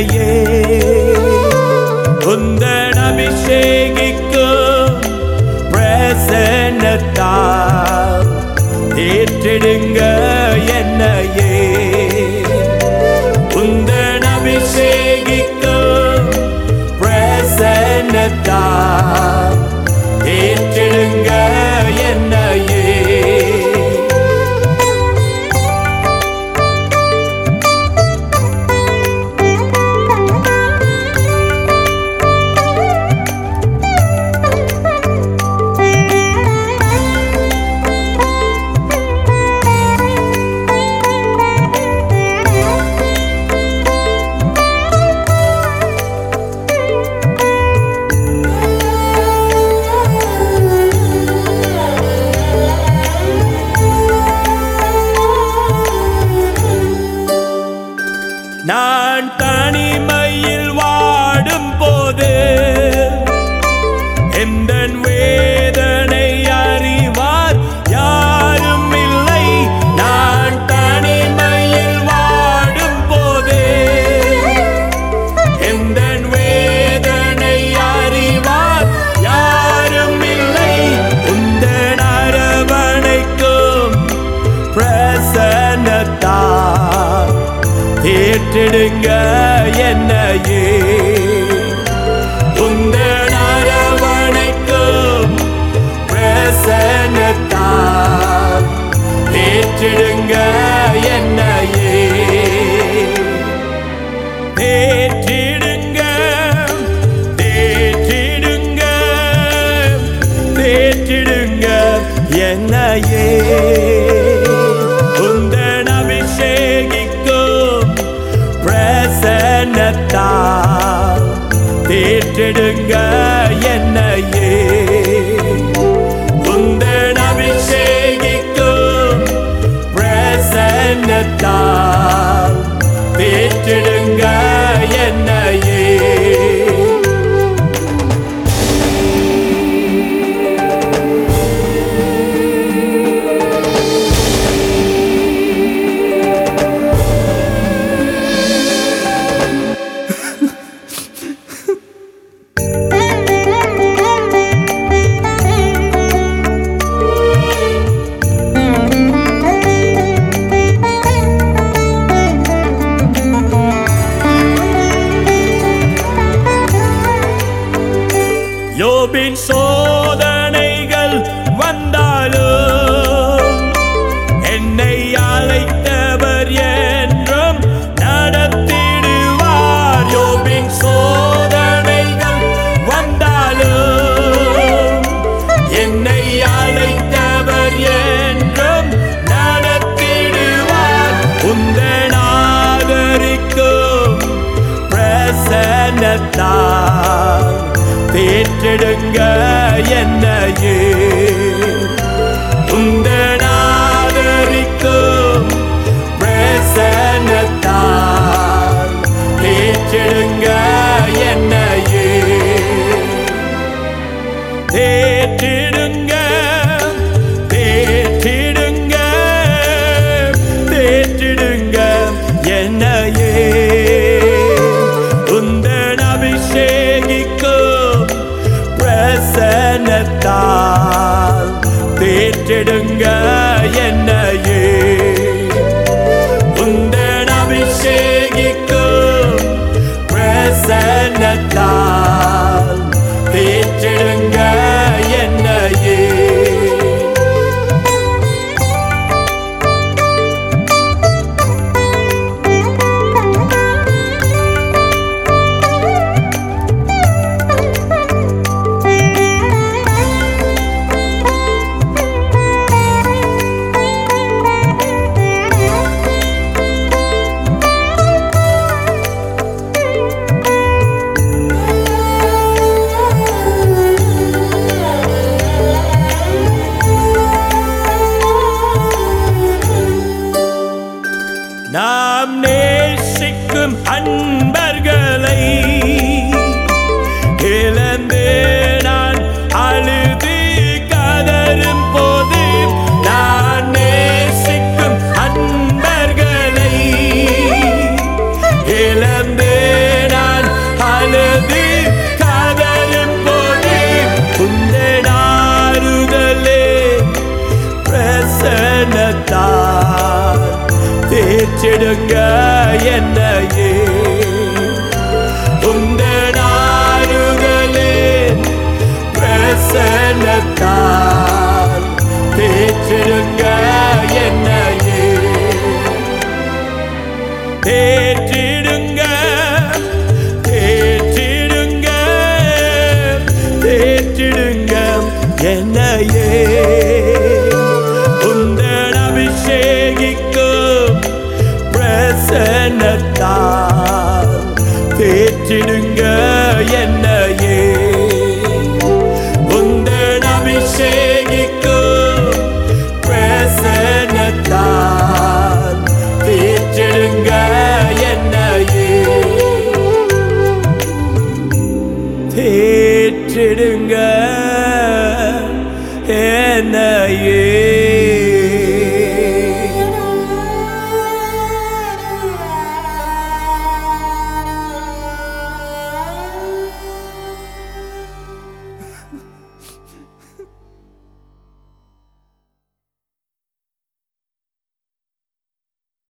இல்லையே உந்தன் அபிஷேகிக்கும் பிரசன்னத்தால் ஏற்றெடுங்க. நான் ஏற்றெடுங்க என்னையே. உங்கள் அரவணைக்கும் பிரசனத்தால் ஏற்றெடுங்க என்னையே. தேற்றிடுங்க தேற்றிடுங்க தேற்றிடுங்க என்னையே. வேண்டா தேற்றெடுங்க என்னையே. உந்தன் அபிஷேகிக்கும் பிரசன்னத்தான் been so நெடுங்க தேற்றிடுங்க என்னையே. உந்த நாடுகளே பிரசனத்தால் தேற்றிடுங்க என்னையே. தேற்றிடுங்க தேற்றிடுங்க தேற்றிடுங்க என்னையே. தேற்றிடுங்க என்னையே. உந்தன் அபிஷேகிக்கும் பிரசன்னத்தால் தேற்றிடுங்க என்னையே. தேற்றிடுங்க என்னையே.